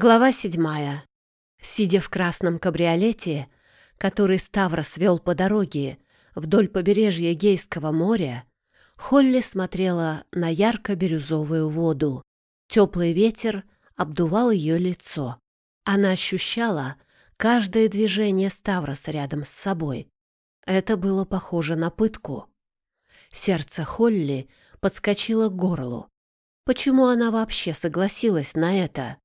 Глава седьмая. Сидя в красном кабриолете, который Ставрос вел по дороге вдоль побережья Гейского моря, Холли смотрела на ярко-бирюзовую воду. Теплый ветер обдувал ее лицо. Она ощущала каждое движение Ставроса рядом с собой. Это было похоже на пытку. Сердце Холли подскочило к горлу. Почему она вообще согласилась на это?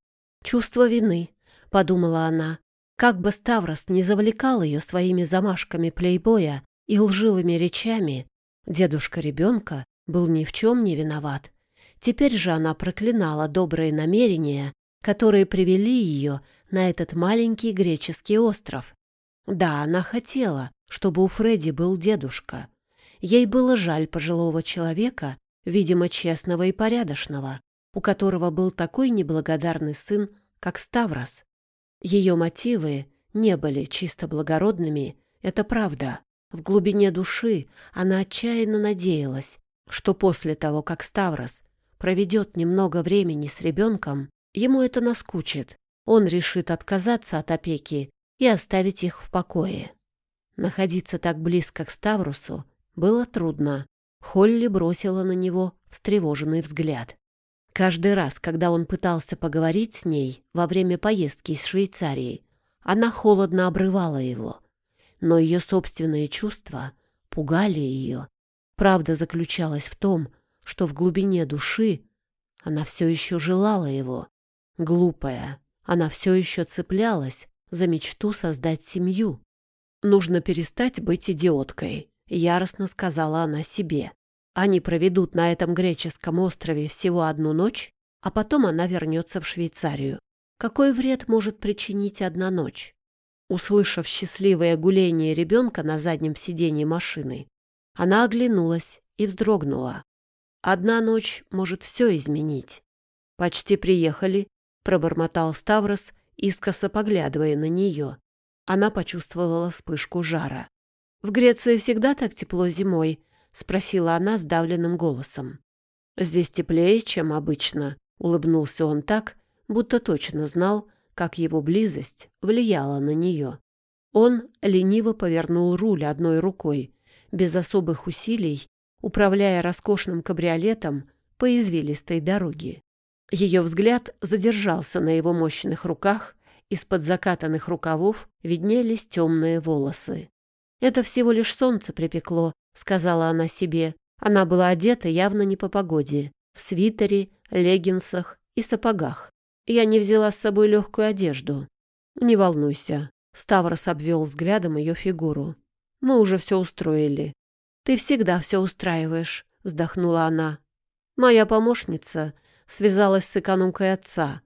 Чувство вины, подумала она. Как бы Ставрос не завлекал ее своими замашками плейбоя и лживыми речами, дедушка ребенка был ни в чем не виноват. Теперь же она проклинала добрые намерения, которые привели ее на этот маленький греческий остров. Да, она хотела, чтобы у Фредди был дедушка. Ей было жаль пожилого человека, видимо, честного и порядочного, у которого был такой неблагодарный сын, как Ставрос. Ее мотивы не были чисто благородными, это правда. В глубине души она отчаянно надеялась, что после того, как Ставрос проведет немного времени с ребенком, ему это наскучит. Он решит отказаться от опеки и оставить их в покое. Находиться так близко к Ставрусу было трудно. Холли бросила на него встревоженный взгляд. Каждый раз, когда он пытался поговорить с ней во время поездки из Швейцарии, она холодно обрывала его. Но ее собственные чувства пугали ее. Правда заключалась в том, что в глубине души она все еще желала его. Глупая, она все еще цеплялась за мечту создать семью. «Нужно перестать быть идиоткой», — яростно сказала она себе. Они проведут на этом греческом острове всего одну ночь, а потом она вернется в Швейцарию. Какой вред может причинить одна ночь? Услышав счастливое гуление ребенка на заднем сиденье машины, она оглянулась и вздрогнула. Одна ночь может все изменить. «Почти приехали», — пробормотал Ставрос, искоса поглядывая на нее. Она почувствовала вспышку жара. «В Греции всегда так тепло зимой», — спросила она сдавленным голосом. «Здесь теплее, чем обычно», — улыбнулся он так, будто точно знал, как его близость влияла на нее. Он лениво повернул руль одной рукой, без особых усилий, управляя роскошным кабриолетом по извилистой дороге. Ее взгляд задержался на его мощных руках, из-под закатанных рукавов виднелись темные волосы. Это всего лишь солнце припекло, — сказала она себе. Она была одета явно не по погоде, в свитере, леггинсах и сапогах. Я не взяла с собой легкую одежду. Не волнуйся. Ставрос обвел взглядом ее фигуру. Мы уже все устроили. Ты всегда все устраиваешь, вздохнула она. Моя помощница связалась с экономкой отца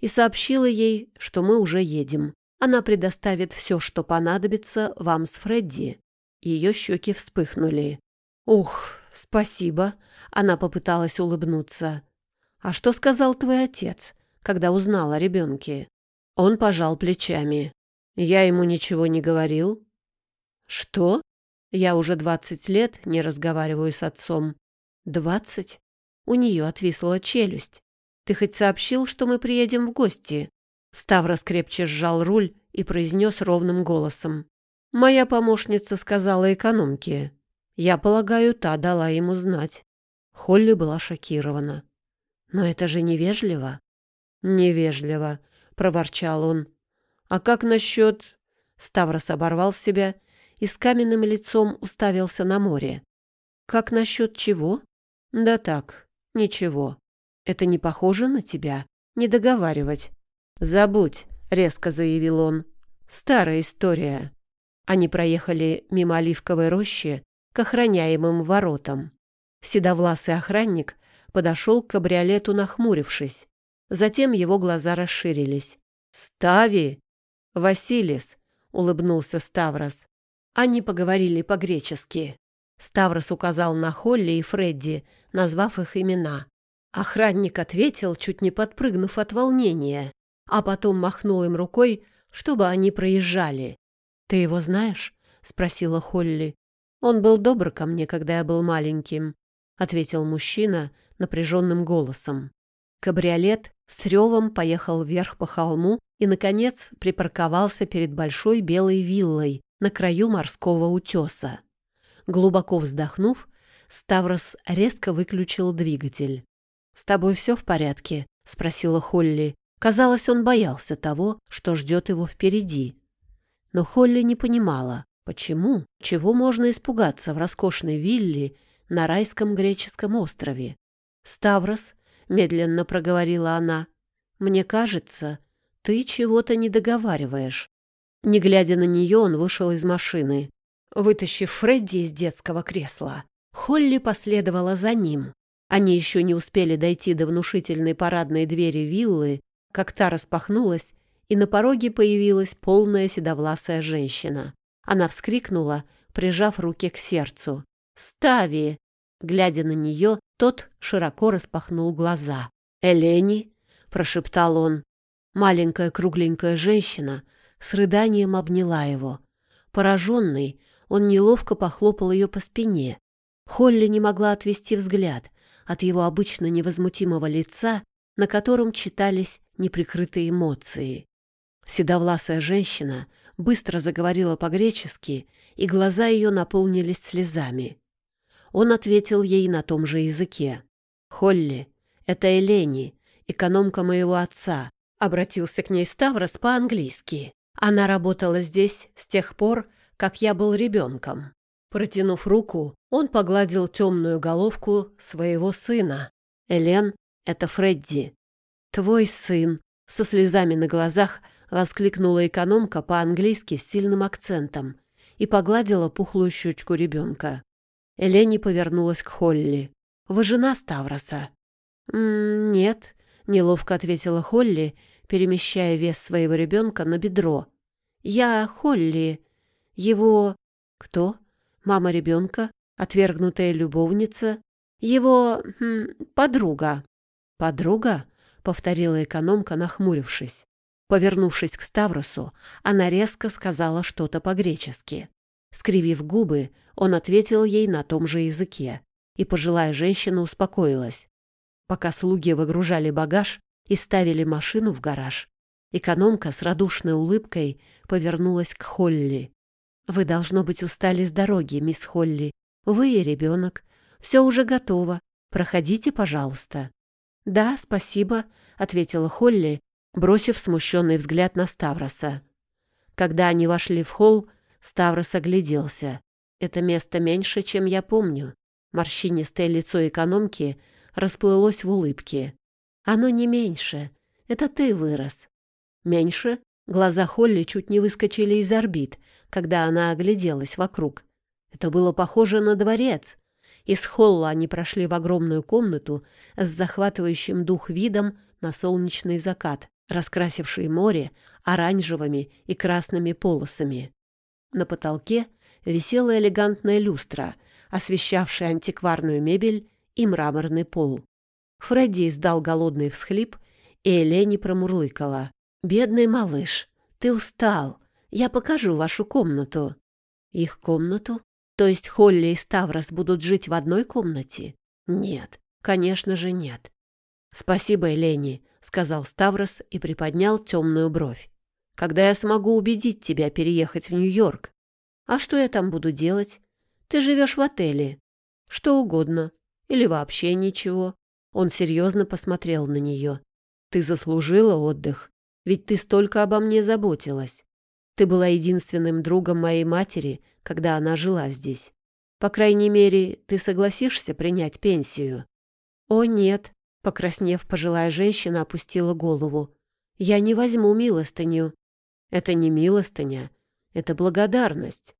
и сообщила ей, что мы уже едем. Она предоставит все, что понадобится вам с Фредди. Ее щеки вспыхнули. «Ух, спасибо!» — она попыталась улыбнуться. «А что сказал твой отец, когда узнал о ребенке?» Он пожал плечами. «Я ему ничего не говорил». «Что? Я уже двадцать лет не разговариваю с отцом». «Двадцать?» У нее отвисла челюсть. «Ты хоть сообщил, что мы приедем в гости?» Ставрос крепче сжал руль и произнес ровным голосом. Моя помощница сказала экономке. Я полагаю, та дала ему знать. Холли была шокирована. «Но это же невежливо». «Невежливо», — проворчал он. «А как насчет...» Ставрос оборвал себя и с каменным лицом уставился на море. «Как насчет чего?» «Да так, ничего. Это не похоже на тебя? Не договаривать». «Забудь», — резко заявил он. «Старая история». Они проехали мимо оливковой рощи к охраняемым воротам. Седовласый охранник подошел к кабриолету, нахмурившись. Затем его глаза расширились. «Стави!» «Василис!» — улыбнулся Ставрос. Они поговорили по-гречески. Ставрос указал на Холли и Фредди, назвав их имена. Охранник ответил, чуть не подпрыгнув от волнения, а потом махнул им рукой, чтобы они проезжали. «Ты его знаешь?» — спросила Холли. «Он был добр ко мне, когда я был маленьким», — ответил мужчина напряженным голосом. Кабриолет с ревом поехал вверх по холму и, наконец, припарковался перед большой белой виллой на краю морского утеса. Глубоко вздохнув, Ставрос резко выключил двигатель. «С тобой все в порядке?» — спросила Холли. Казалось, он боялся того, что ждет его впереди. Но Холли не понимала, почему, чего можно испугаться в роскошной вилле на райском греческом острове. «Ставрос», — медленно проговорила она, — «мне кажется, ты чего-то не договариваешь». Не глядя на нее, он вышел из машины. Вытащив Фредди из детского кресла, Холли последовала за ним. Они еще не успели дойти до внушительной парадной двери виллы, как та распахнулась, и на пороге появилась полная седовласая женщина. Она вскрикнула, прижав руки к сердцу. «Стави!» Глядя на нее, тот широко распахнул глаза. «Элени!» — прошептал он. Маленькая кругленькая женщина с рыданием обняла его. Пораженный, он неловко похлопал ее по спине. Холли не могла отвести взгляд от его обычно невозмутимого лица, на котором читались неприкрытые эмоции. Седовласая женщина быстро заговорила по-гречески, и глаза ее наполнились слезами. Он ответил ей на том же языке. «Холли, это Элени, экономка моего отца», — обратился к ней Ставрос по-английски. «Она работала здесь с тех пор, как я был ребенком». Протянув руку, он погладил темную головку своего сына. «Элен, это Фредди». «Твой сын», — со слезами на глазах воскликнула экономка по-английски с сильным акцентом и погладила пухлую щечку ребенка. Элени повернулась к Холли. «Вы жена Ставроса?» «М -м, «Нет», — неловко ответила Холли, перемещая вес своего ребенка на бедро. «Я Холли. Его...» «Кто?» мама ребенка, отвергнутая любовница, его хм, подруга. «Подруга?» — повторила экономка, нахмурившись. Повернувшись к Ставросу, она резко сказала что-то по-гречески. Скривив губы, он ответил ей на том же языке, и пожилая женщина успокоилась. Пока слуги выгружали багаж и ставили машину в гараж, экономка с радушной улыбкой повернулась к Холли. Вы, должно быть, устали с дороги, мисс Холли. Вы и ребенок. Все уже готово. Проходите, пожалуйста. Да, спасибо, ответила Холли, бросив смущенный взгляд на Ставроса. Когда они вошли в холл, Ставрос огляделся. Это место меньше, чем я помню. Морщинистое лицо экономки расплылось в улыбке. Оно не меньше. Это ты вырос. Меньше? Глаза Холли чуть не выскочили из орбит, когда она огляделась вокруг. Это было похоже на дворец. Из холла они прошли в огромную комнату с захватывающим дух видом на солнечный закат, раскрасивший море оранжевыми и красными полосами. На потолке висела элегантная люстра, освещавшая антикварную мебель и мраморный пол. Фредди издал голодный всхлип, и Элени промурлыкала. «Бедный малыш, ты устал. Я покажу вашу комнату». «Их комнату? То есть Холли и Ставрос будут жить в одной комнате?» «Нет, конечно же нет». «Спасибо, Элени», — сказал Ставрос и приподнял темную бровь. «Когда я смогу убедить тебя переехать в Нью-Йорк?» «А что я там буду делать? Ты живешь в отеле. Что угодно. Или вообще ничего». Он серьезно посмотрел на нее. «Ты заслужила отдых. Ведь ты столько обо мне заботилась. Ты была единственным другом моей матери, когда она жила здесь. По крайней мере, ты согласишься принять пенсию?» «О, нет», — покраснев, пожилая женщина опустила голову. «Я не возьму милостыню». «Это не милостыня, это благодарность».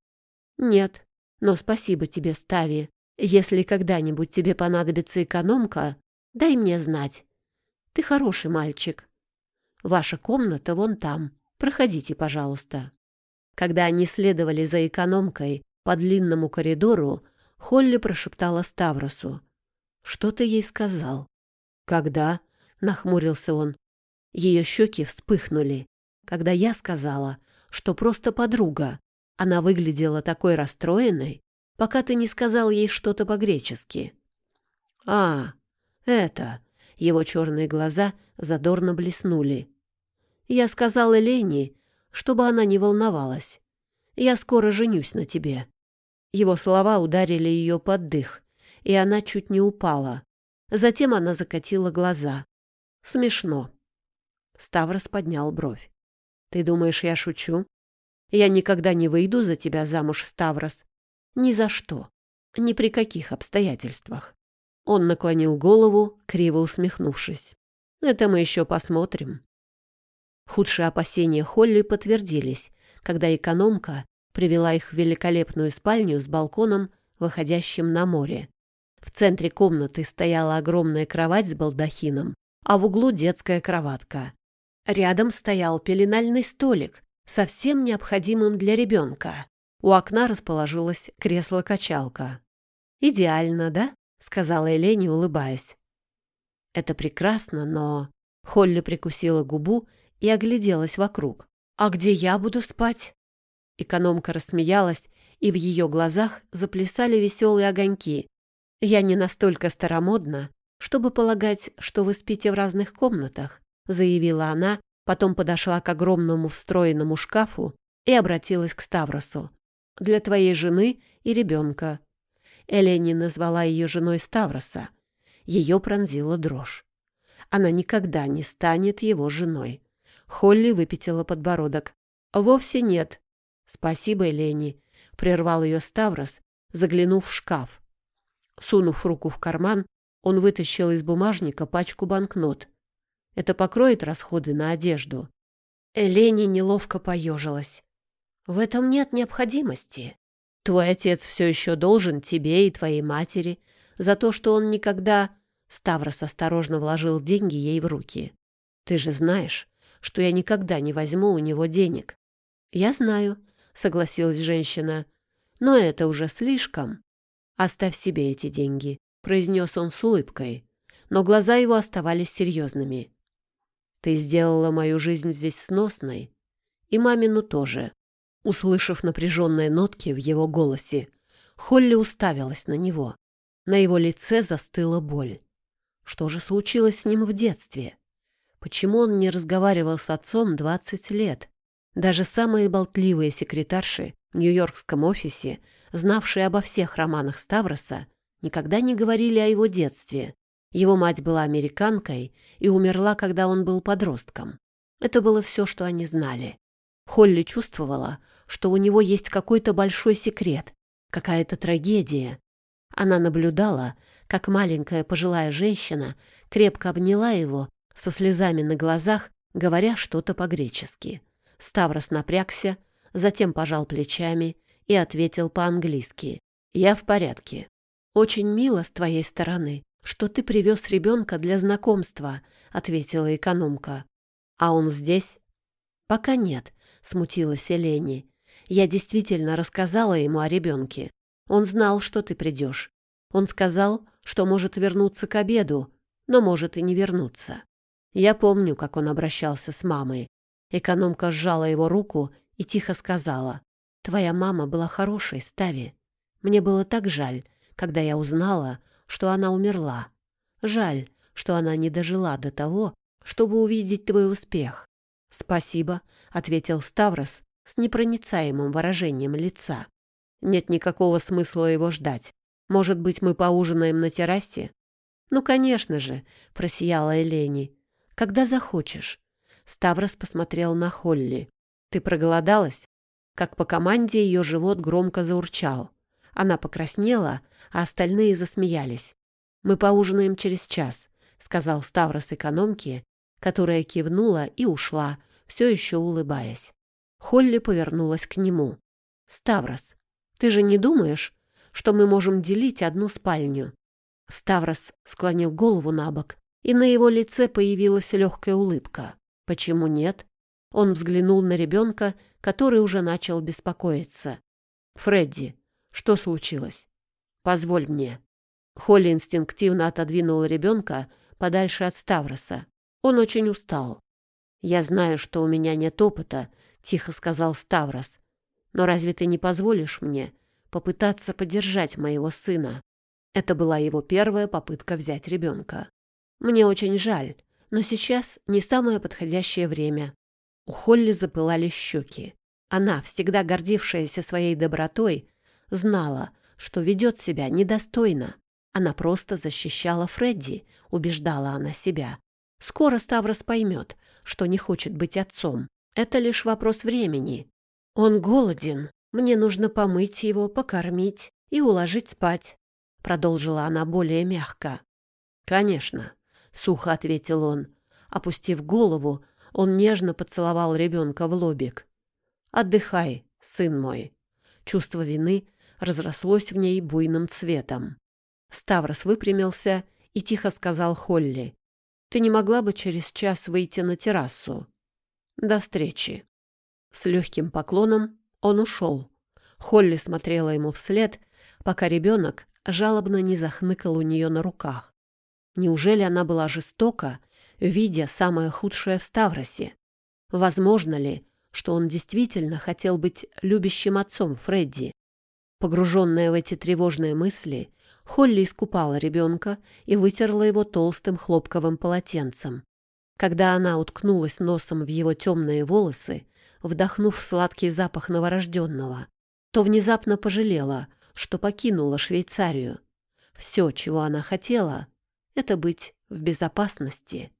«Нет, но спасибо тебе, Стави. Если когда-нибудь тебе понадобится экономка, дай мне знать. Ты хороший мальчик». Ваша комната вон там. Проходите, пожалуйста». Когда они следовали за экономкой по длинному коридору, Холли прошептала Ставросу. «Что ты ей сказал?» «Когда?» — нахмурился он. Ее щеки вспыхнули. Когда я сказала, что просто подруга. Она выглядела такой расстроенной, пока ты не сказал ей что-то по-гречески. «А, это...» Его черные глаза задорно блеснули. «Я сказала Лене, чтобы она не волновалась. Я скоро женюсь на тебе». Его слова ударили ее под дых, и она чуть не упала. Затем она закатила глаза. «Смешно». Ставрос поднял бровь. «Ты думаешь, я шучу? Я никогда не выйду за тебя замуж, Ставрос. Ни за что. Ни при каких обстоятельствах. Он наклонил голову, криво усмехнувшись. Это мы еще посмотрим. Худшие опасения Холли подтвердились, когда экономка привела их в великолепную спальню с балконом, выходящим на море. В центре комнаты стояла огромная кровать с балдахином, а в углу детская кроватка. Рядом стоял пеленальный столик, совсем необходимым для ребенка. У окна расположилось кресло-качалка. «Идеально, да?» — сказала Элене, улыбаясь. «Это прекрасно, но...» Холли прикусила губу и огляделась вокруг. «А где я буду спать?» Экономка рассмеялась, и в ее глазах заплясали веселые огоньки. «Я не настолько старомодна, чтобы полагать, что вы спите в разных комнатах», заявила она, потом подошла к огромному встроенному шкафу и обратилась к Ставросу для твоей жены и ребенка». Элени назвала ее женой Ставроса. Ее пронзила дрожь. Она никогда не станет его женой. Холли выпятила подбородок. «Вовсе нет». «Спасибо, Элени», — прервал ее Ставрос, заглянув в шкаф. Сунув руку в карман, он вытащил из бумажника пачку банкнот. «Это покроет расходы на одежду». Элени неловко поежилась. В этом нет необходимости. Твой отец все еще должен тебе и твоей матери за то, что он никогда...» Ставрос осторожно вложил деньги ей в руки. «Ты же знаешь, что я никогда не возьму у него денег». «Я знаю», — согласилась женщина. «Но это уже слишком. Оставь себе эти деньги», — произнес он с улыбкой. Но глаза его оставались серьезными. «Ты сделала мою жизнь здесь сносной, и мамину тоже. Услышав напряженные нотки в его голосе, Холли уставилась на него. На его лице застыла боль. Что же случилось с ним в детстве? Почему он не разговаривал с отцом двадцать лет? Даже самые болтливые секретарши в нью-йоркском офисе, знавшие обо всех романах Ставроса, никогда не говорили о его детстве. Его мать была американкой и умерла, когда он был подростком. Это было все, что они знали. Холли чувствовала, что у него есть какой-то большой секрет, какая-то трагедия. Она наблюдала, как маленькая пожилая женщина крепко обняла его со слезами на глазах, говоря что-то по-гречески. Ставрос напрягся, затем пожал плечами и ответил по-английски. «Я в порядке. Очень мило с твоей стороны, что ты привез ребенка для знакомства», — ответила экономка. «А он здесь?» «Пока нет», — смутилась Элени. «Я действительно рассказала ему о ребенке. Он знал, что ты придешь. Он сказал, что может вернуться к обеду, но может и не вернуться. Я помню, как он обращался с мамой. Экономка сжала его руку и тихо сказала, «Твоя мама была хорошей, Стави. Мне было так жаль, когда я узнала, что она умерла. Жаль, что она не дожила до того, чтобы увидеть твой успех. «Спасибо», — ответил Ставрос с непроницаемым выражением лица. «Нет никакого смысла его ждать. Может быть, мы поужинаем на террасе?» «Ну, конечно же», — просияла Элени. «Когда захочешь». Ставрос посмотрел на Холли. «Ты проголодалась?» Как по команде ее живот громко заурчал. Она покраснела, а остальные засмеялись. «Мы поужинаем через час», — сказал Ставрос экономке которая кивнула и ушла, все еще улыбаясь. Холли повернулась к нему. «Ставрос, ты же не думаешь, что мы можем делить одну спальню?» Ставрос склонил голову на бок, и на его лице появилась легкая улыбка. «Почему нет?» Он взглянул на ребенка, который уже начал беспокоиться. «Фредди, что случилось? Позволь мне». Холли инстинктивно отодвинула ребенка подальше от Ставроса. Он очень устал. «Я знаю, что у меня нет опыта», — тихо сказал Ставрос. «Но разве ты не позволишь мне попытаться поддержать моего сына?» Это была его первая попытка взять ребенка. Мне очень жаль, но сейчас не самое подходящее время. У Холли запылали щеки. Она, всегда гордившаяся своей добротой, знала, что ведет себя недостойно. Она просто защищала Фредди, убеждала она себя. Скоро Ставрос поймет, что не хочет быть отцом. Это лишь вопрос времени. Он голоден. Мне нужно помыть его, покормить и уложить спать. Продолжила она более мягко. Конечно, сухо ответил он. Опустив голову, он нежно поцеловал ребенка в лобик. Отдыхай, сын мой. Чувство вины разрослось в ней буйным цветом. Ставрос выпрямился и тихо сказал Холли. «Ты не могла бы через час выйти на террасу?» «До встречи». С легким поклоном он ушел. Холли смотрела ему вслед, пока ребенок жалобно не захныкал у нее на руках. Неужели она была жестока, видя самое худшее в Ставросе? Возможно ли, что он действительно хотел быть любящим отцом Фредди? Погруженная в эти тревожные мысли, Холли искупала ребенка и вытерла его толстым хлопковым полотенцем. Когда она уткнулась носом в его темные волосы, вдохнув сладкий запах новорожденного, то внезапно пожалела, что покинула Швейцарию. Все, чего она хотела, — это быть в безопасности.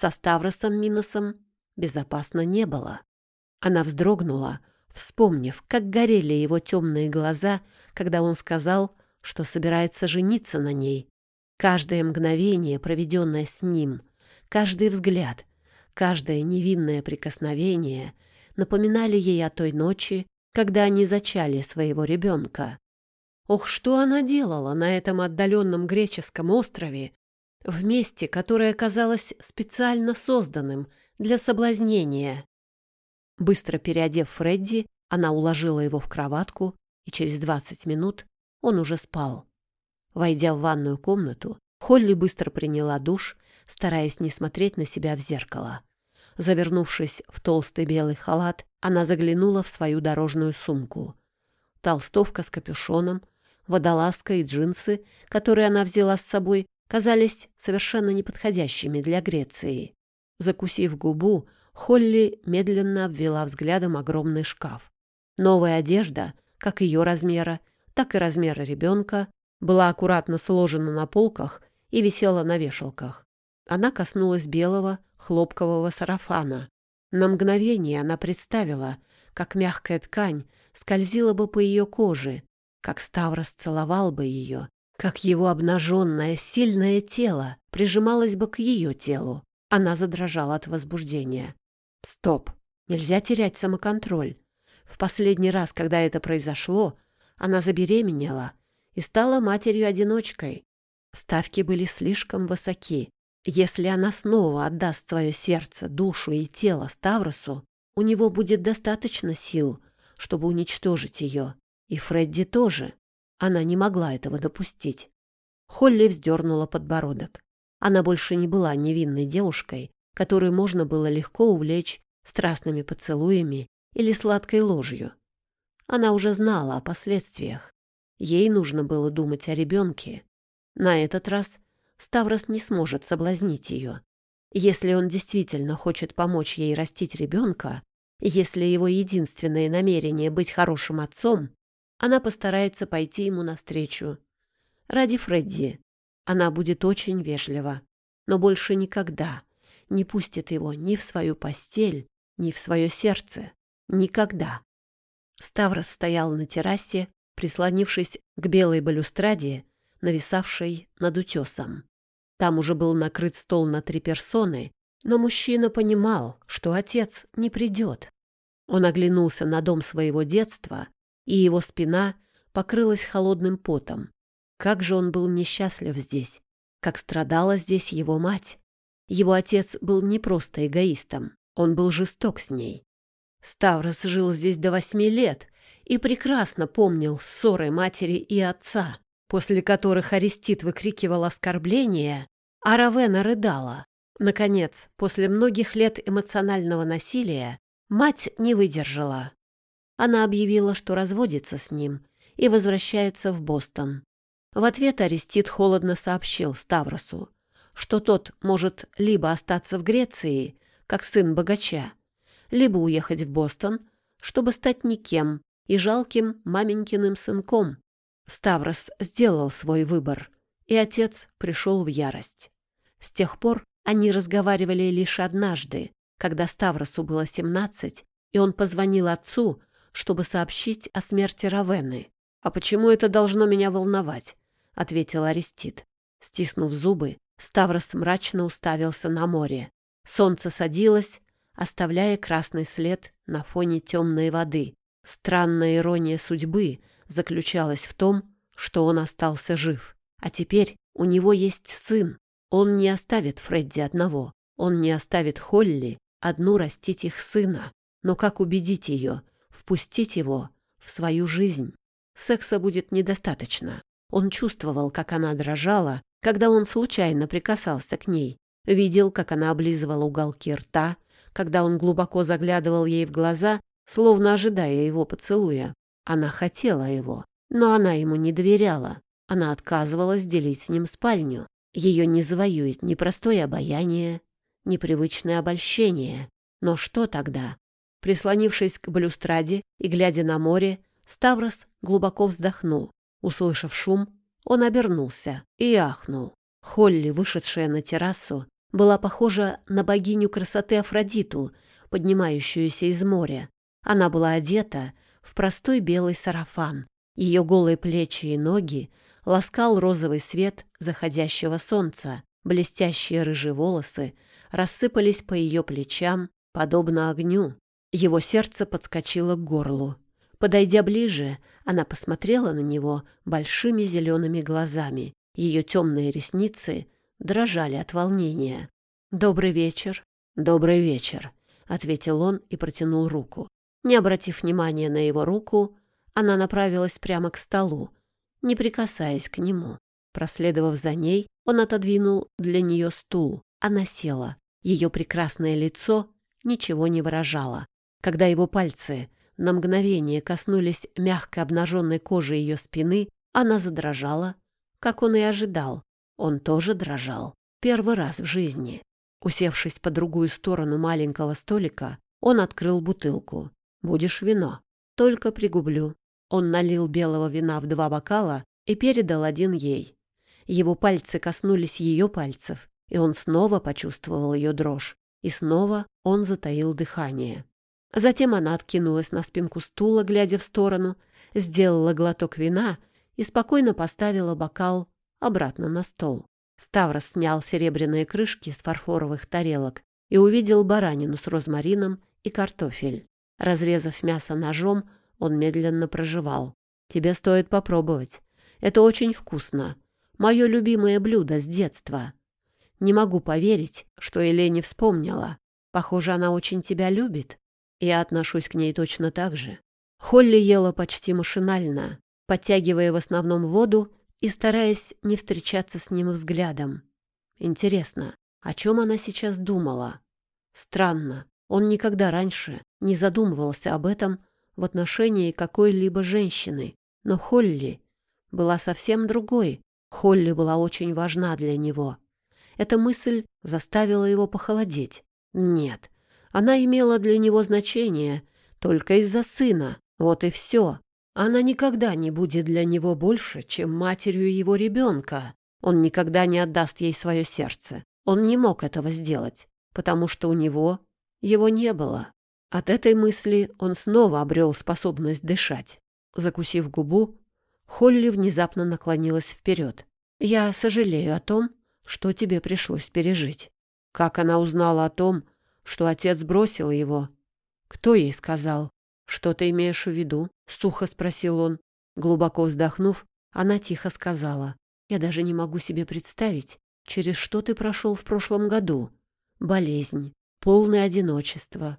Со Ставросом Миносом безопасно не было. Она вздрогнула, вспомнив, как горели его темные глаза, когда он сказал, что собирается жениться на ней. Каждое мгновение, проведенное с ним, каждый взгляд, каждое невинное прикосновение напоминали ей о той ночи, когда они зачали своего ребенка. Ох, что она делала на этом отдаленном греческом острове, в месте, которое казалось специально созданным для соблазнения. Быстро переодев Фредди, она уложила его в кроватку, и через двадцать минут он уже спал. Войдя в ванную комнату, Холли быстро приняла душ, стараясь не смотреть на себя в зеркало. Завернувшись в толстый белый халат, она заглянула в свою дорожную сумку. Толстовка с капюшоном, водолазка и джинсы, которые она взяла с собой, казались совершенно неподходящими для Греции. Закусив губу, Холли медленно обвела взглядом огромный шкаф. Новая одежда, как ее размера, так и размера ребенка, была аккуратно сложена на полках и висела на вешалках. Она коснулась белого хлопкового сарафана. На мгновение она представила, как мягкая ткань скользила бы по ее коже, как Ставрос целовал бы ее, как его обнаженное сильное тело прижималось бы к ее телу. Она задрожала от возбуждения. Стоп, нельзя терять самоконтроль. В последний раз, когда это произошло, она забеременела и стала матерью-одиночкой. Ставки были слишком высоки. Если она снова отдаст свое сердце, душу и тело Ставросу, у него будет достаточно сил, чтобы уничтожить ее. И Фредди тоже. Она не могла этого допустить. Холли вздернула подбородок. Она больше не была невинной девушкой, которую можно было легко увлечь страстными поцелуями или сладкой ложью. Она уже знала о последствиях. Ей нужно было думать о ребенке. На этот раз Ставрос не сможет соблазнить ее. Если он действительно хочет помочь ей растить ребенка, если его единственное намерение быть хорошим отцом, она постарается пойти ему навстречу. Ради Фредди. Она будет очень вежлива, но больше никогда не пустит его ни в свою постель, ни в свое сердце. Никогда. Ставрос стоял на террасе, прислонившись к белой балюстраде, нависавшей над утесом. Там уже был накрыт стол на три персоны, но мужчина понимал, что отец не придет. Он оглянулся на дом своего детства, и его спина покрылась холодным потом. Как же он был несчастлив здесь, как страдала здесь его мать. Его отец был не просто эгоистом, он был жесток с ней. Ставрос жил здесь до восьми лет и прекрасно помнил ссоры матери и отца, после которых Арестит выкрикивал оскорбления, а Равена рыдала. Наконец, после многих лет эмоционального насилия, мать не выдержала. Она объявила, что разводится с ним и возвращается в Бостон. В ответ Арестит холодно сообщил Ставросу, что тот может либо остаться в Греции, как сын богача, либо уехать в Бостон, чтобы стать никем и жалким маменькиным сынком. Ставрос сделал свой выбор, и отец пришел в ярость. С тех пор они разговаривали лишь однажды, когда Ставросу было семнадцать, и он позвонил отцу, чтобы сообщить о смерти Равенны. «А почему это должно меня волновать?» — ответил Арестит. Стиснув зубы, Ставрос мрачно уставился на море. Солнце садилось, оставляя красный след на фоне темной воды. Странная ирония судьбы заключалась в том, что он остался жив. А теперь у него есть сын. Он не оставит Фредди одного. Он не оставит Холли одну растить их сына. Но как убедить ее, впустить его в свою жизнь? Секса будет недостаточно. Он чувствовал, как она дрожала, когда он случайно прикасался к ней, видел, как она облизывала уголки рта, когда он глубоко заглядывал ей в глаза, словно ожидая его поцелуя. Она хотела его, но она ему не доверяла. Она отказывалась делить с ним спальню. Ее не завоюет ни простое обаяние, ни привычное обольщение. Но что тогда? Прислонившись к балюстраде и глядя на море, Ставрос глубоко вздохнул. Услышав шум, он обернулся и ахнул. Холли, вышедшая на террасу, была похожа на богиню красоты Афродиту, поднимающуюся из моря. Она была одета в простой белый сарафан. Ее голые плечи и ноги ласкал розовый свет заходящего солнца. Блестящие рыжие волосы рассыпались по ее плечам, подобно огню. Его сердце подскочило к горлу. Подойдя ближе, она посмотрела на него большими зелеными глазами. Ее темные ресницы дрожали от волнения. «Добрый вечер». «Добрый вечер», — ответил он и протянул руку. Не обратив внимания на его руку, она направилась прямо к столу, не прикасаясь к нему. Проследовав за ней, он отодвинул для нее стул. Она села. Ее прекрасное лицо ничего не выражало. Когда его пальцы на мгновение коснулись мягкой обнаженной кожи ее спины, она задрожала, как он и ожидал. Он тоже дрожал. Первый раз в жизни. Усевшись по другую сторону маленького столика, он открыл бутылку. «Будешь вино?» «Только пригублю». Он налил белого вина в два бокала и передал один ей. Его пальцы коснулись ее пальцев, и он снова почувствовал ее дрожь. И снова он затаил дыхание. Затем она откинулась на спинку стула, глядя в сторону, сделала глоток вина и спокойно поставила бокал обратно на стол. Ставрос снял серебряные крышки с фарфоровых тарелок и увидел баранину с розмарином и картофель. Разрезав мясо ножом, он медленно прожевал. «Тебе стоит попробовать. Это очень вкусно. Мое любимое блюдо с детства. Не могу поверить, что Елене вспомнила. Похоже, она очень тебя любит. Я отношусь к ней точно так же». Холли ела почти машинально, подтягивая в основном воду и стараясь не встречаться с ним взглядом. Интересно, о чем она сейчас думала? Странно, он никогда раньше не задумывался об этом в отношении какой-либо женщины, но Холли была совсем другой. Холли была очень важна для него. Эта мысль заставила его похолодеть. Нет, она имела для него значение только из-за сына. Вот и все. Она никогда не будет для него больше, чем матерью его ребенка. Он никогда не отдаст ей свое сердце. Он не мог этого сделать, потому что у него его не было. От этой мысли он снова обрел способность дышать. Закусив губу, Холли внезапно наклонилась вперед. «Я сожалею о том, что тебе пришлось пережить. Как она узнала о том, что отец бросил его? Кто ей сказал? Что ты имеешь в виду? — сухо спросил он. Глубоко вздохнув, она тихо сказала. «Я даже не могу себе представить, через что ты прошел в прошлом году. Болезнь, полное одиночество».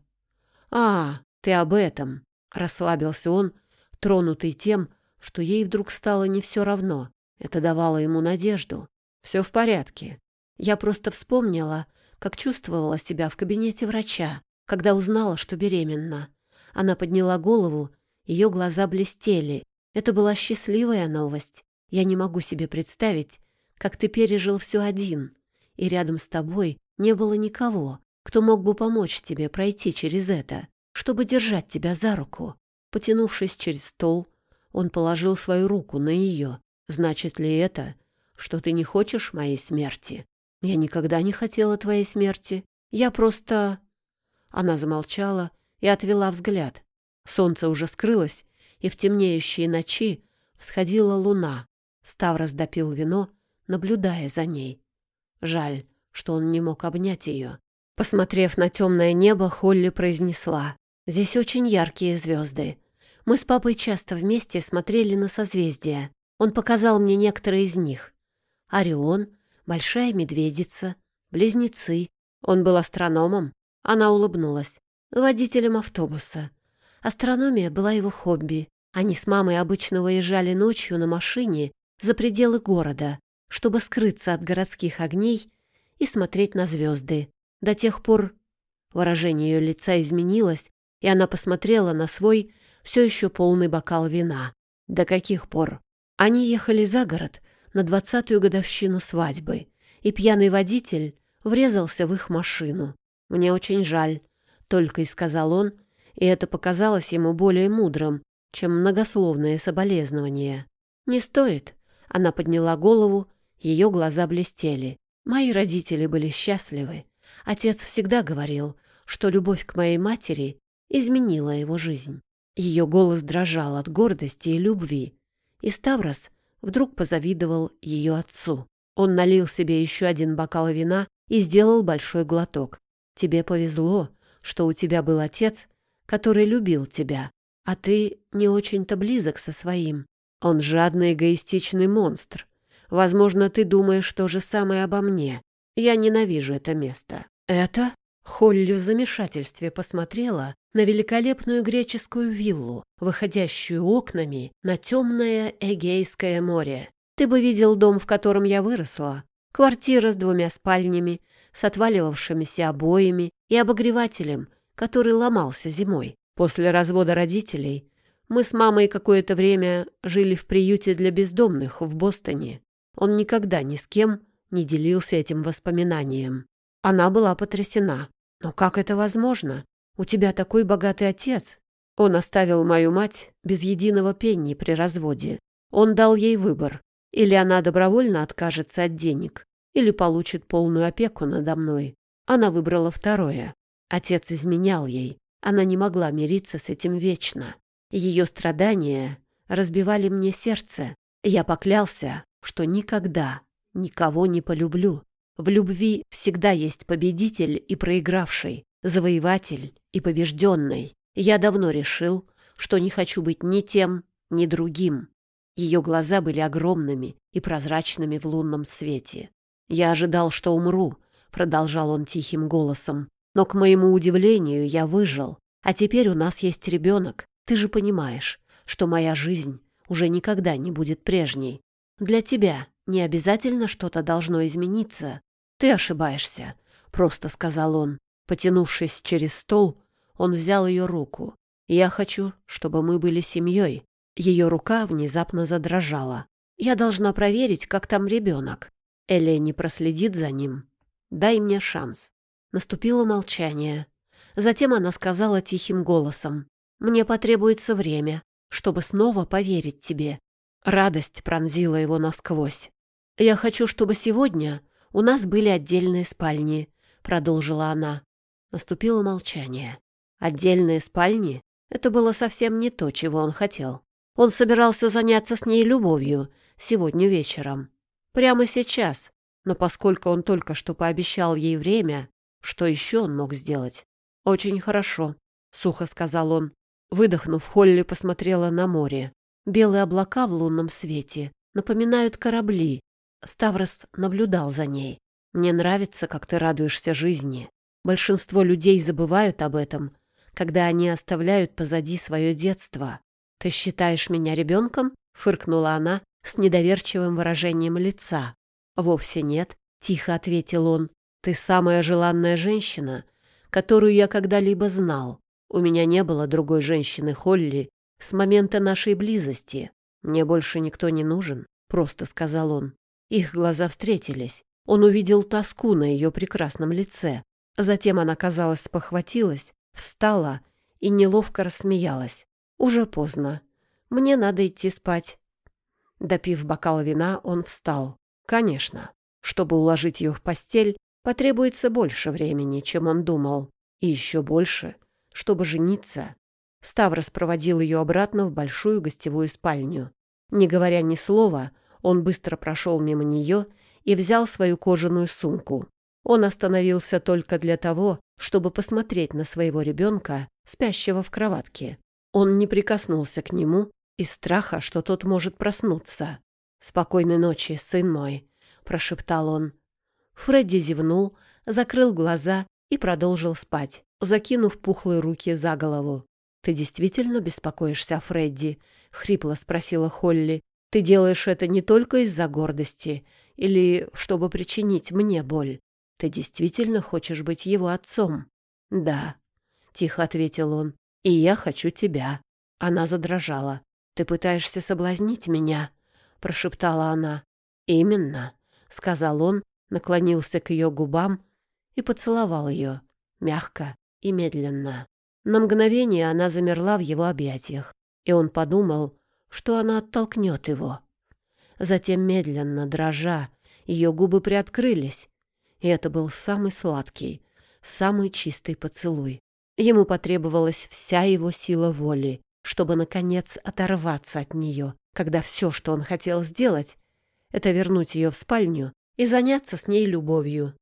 «А, ты об этом!» — расслабился он, тронутый тем, что ей вдруг стало не все равно. Это давало ему надежду. «Все в порядке. Я просто вспомнила, как чувствовала себя в кабинете врача, когда узнала, что беременна. Она подняла голову ее глаза блестели. Это была счастливая новость. Я не могу себе представить, как ты пережил все один. и рядом с тобой не было никого, кто мог бы помочь тебе пройти через это, чтобы держать тебя за руку. Потянувшись через стол, он положил свою руку на ее. Значит ли это, что ты не хочешь моей смерти? Я никогда не хотела твоей смерти. Я просто... Она замолчала и отвела взгляд. Солнце уже скрылось, и в темнеющие ночи всходила луна. Ставрос допил вино, наблюдая за ней. Жаль, что он не мог обнять ее. Посмотрев на темное небо, Холли произнесла. «Здесь очень яркие звезды. Мы с папой часто вместе смотрели на созвездия. Он показал мне некоторые из них. Орион, Большая Медведица, Близнецы. Он был астрономом. Она улыбнулась. Водителем автобуса. Астрономия была его хобби. Они с мамой обычно выезжали ночью на машине за пределы города, чтобы скрыться от городских огней и смотреть на звезды. До тех пор выражение ее лица изменилось, и она посмотрела на свой все еще полный бокал вина. До каких пор? Они ехали за город на двадцатую годовщину свадьбы, и пьяный водитель врезался в их машину. «Мне очень жаль», — только и сказал он, и это показалось ему более мудрым, чем многословные соболезнования. «Не стоит», — она подняла голову, ее глаза блестели. «Мои родители были счастливы. Отец всегда говорил, что любовь к моей матери изменила его жизнь. Ее голос дрожал от гордости и любви, и Ставрос вдруг позавидовал ее отцу. Он налил себе еще один бокал вина и сделал большой глоток. «Тебе повезло, что у тебя был отец, который любил тебя, а ты не очень-то близок со своим. Он жадный эгоистичный монстр. Возможно, ты думаешь то же самое обо мне. Я ненавижу это место». «Это?» Холли в замешательстве посмотрела на великолепную греческую виллу, выходящую окнами на темное Эгейское море. Ты бы видел дом, в котором я выросла. Квартира с двумя спальнями, с отваливавшимися обоями и обогревателем, который ломался зимой. После развода родителей мы с мамой какое-то время жили в приюте для бездомных в Бостоне. Он никогда ни с кем не делился этим воспоминанием. Она была потрясена. «Но как это возможно? У тебя такой богатый отец!» Он оставил мою мать без единого пенни при разводе. Он дал ей выбор. Или она добровольно откажется от денег, или получит полную опеку надо мной. Она выбрала второе. Отец изменял ей. Она не могла мириться с этим вечно. Ее страдания разбивали мне сердце. Я поклялся, что никогда никого не полюблю. В любви всегда есть победитель и проигравший, завоеватель и побежденный. Я давно решил, что не хочу быть ни тем, ни другим. Ее глаза были огромными и прозрачными в лунном свете. «Я ожидал, что умру», — продолжал он тихим голосом. «Но, к моему удивлению, я выжил. А теперь у нас есть ребенок. Ты же понимаешь, что моя жизнь уже никогда не будет прежней. Для тебя не обязательно что-то должно измениться. «Ты ошибаешься», — просто сказал он. Потянувшись через стол, он взял ее руку. «Я хочу, чтобы мы были семьей». Ее рука внезапно задрожала. «Я должна проверить, как там ребенок. Элли не проследит за ним. Дай мне шанс». Наступило молчание. Затем она сказала тихим голосом. «Мне потребуется время, чтобы снова поверить тебе». Радость пронзила его насквозь. «Я хочу, чтобы сегодня у нас были отдельные спальни», — продолжила она. Наступило молчание. Отдельные спальни — это было совсем не то, чего он хотел. Он собирался заняться с ней любовью сегодня вечером. Прямо сейчас. Но поскольку он только что пообещал ей время, что еще он мог сделать? «Очень хорошо», — сухо сказал он. Выдохнув, Холли посмотрела на море. Белые облака в лунном свете напоминают корабли, Ставрос наблюдал за ней. «Мне нравится, как ты радуешься жизни. Большинство людей забывают об этом, когда они оставляют позади свое детство. Ты считаешь меня ребенком?» — фыркнула она с недоверчивым выражением лица. «Вовсе нет», — тихо ответил он. «Ты самая желанная женщина, которую я когда-либо знал. У меня не было другой женщины, Холли, с момента нашей близости. Мне больше никто не нужен», — просто сказал он. Их глаза встретились. Он увидел тоску на ее прекрасном лице. Затем она, казалось, спохватилась, встала и неловко рассмеялась. «Уже поздно. Мне надо идти спать». Допив бокал вина, он встал. Конечно, чтобы уложить ее в постель, потребуется больше времени, чем он думал. И еще больше, чтобы жениться. Ставрос проводил ее обратно в большую гостевую спальню. Не говоря ни слова, он быстро прошел мимо нее и взял свою кожаную сумку. Он остановился только для того, чтобы посмотреть на своего ребенка, спящего в кроватке. Он не прикоснулся к нему из страха, что тот может проснуться. «Спокойной ночи, сын мой», — прошептал он. Фредди зевнул, закрыл глаза и продолжил спать, закинув пухлые руки за голову. «Ты действительно беспокоишься о Фредди?» — хрипло спросила Холли. «Ты делаешь это не только из-за гордости или чтобы причинить мне боль. Ты действительно хочешь быть его отцом?» «Да», — тихо ответил он. «И я хочу тебя». Она задрожала. «Ты пытаешься соблазнить меня?» — прошептала она. «Именно», — сказал он, наклонился к ее губам и поцеловал ее, мягко и медленно. На мгновение она замерла в его объятиях, и он подумал, что она оттолкнет его. Затем, медленно, дрожа, ее губы приоткрылись, и это был самый сладкий, самый чистый поцелуй. Ему потребовалась вся его сила воли, чтобы, наконец, оторваться от нее, когда все, что он хотел сделать, это вернуть ее в спальню и заняться с ней любовью.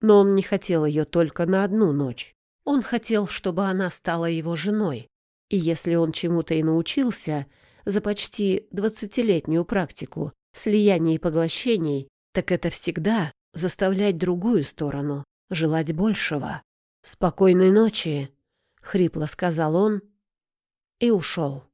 Но он не хотел ее только на одну ночь. Он хотел, чтобы она стала его женой. И если он чему-то и научился за почти двадцатилетнюю практику слияний и поглощений, так это всегда заставлять другую сторону желать большего. «Спокойной ночи!» — хрипло сказал он и ушел.